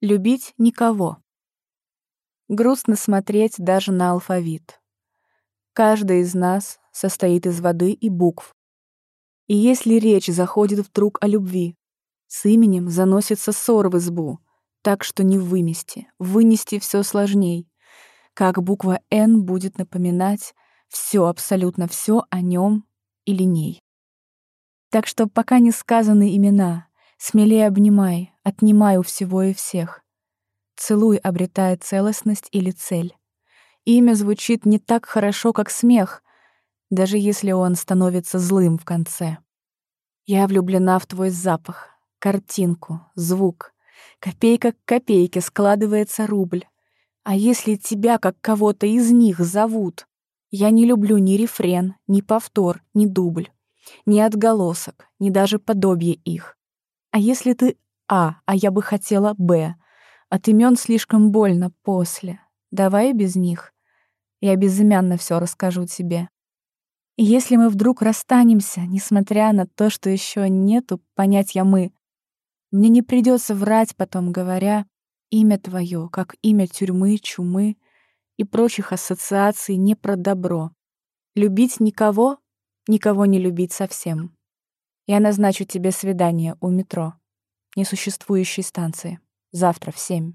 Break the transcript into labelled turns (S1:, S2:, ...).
S1: Любить никого. Грустно смотреть даже на алфавит. Каждый из нас состоит из воды и букв. И если речь заходит вдруг о любви, с именем заносится ссор в избу, так что не вымести, вынести все сложней. Как буква «Н» будет напоминать все, абсолютно все о нем или ней. Так что пока не сказаны имена, смелее обнимай, отнимай у всего и всех. Целуй, обретая целостность или цель. Имя звучит не так хорошо, как смех, даже если он становится злым в конце. Я влюблена в твой запах, картинку, звук. Копейка к копейке складывается рубль. А если тебя, как кого-то из них, зовут? Я не люблю ни рефрен, ни повтор, ни дубль ни отголосок, ни даже подобие их. А если ты А, а я бы хотела Б, от имен слишком больно после. Давай без них. Я безымянно все расскажу тебе. И если мы вдруг расстанемся, несмотря на то, что еще нету понятия «мы», мне не придется врать потом, говоря имя твое, как имя тюрьмы, чумы и прочих ассоциаций не про добро. Любить никого никого не любить совсем. Я назначу тебе свидание у метро, несуществующей станции, завтра в семь.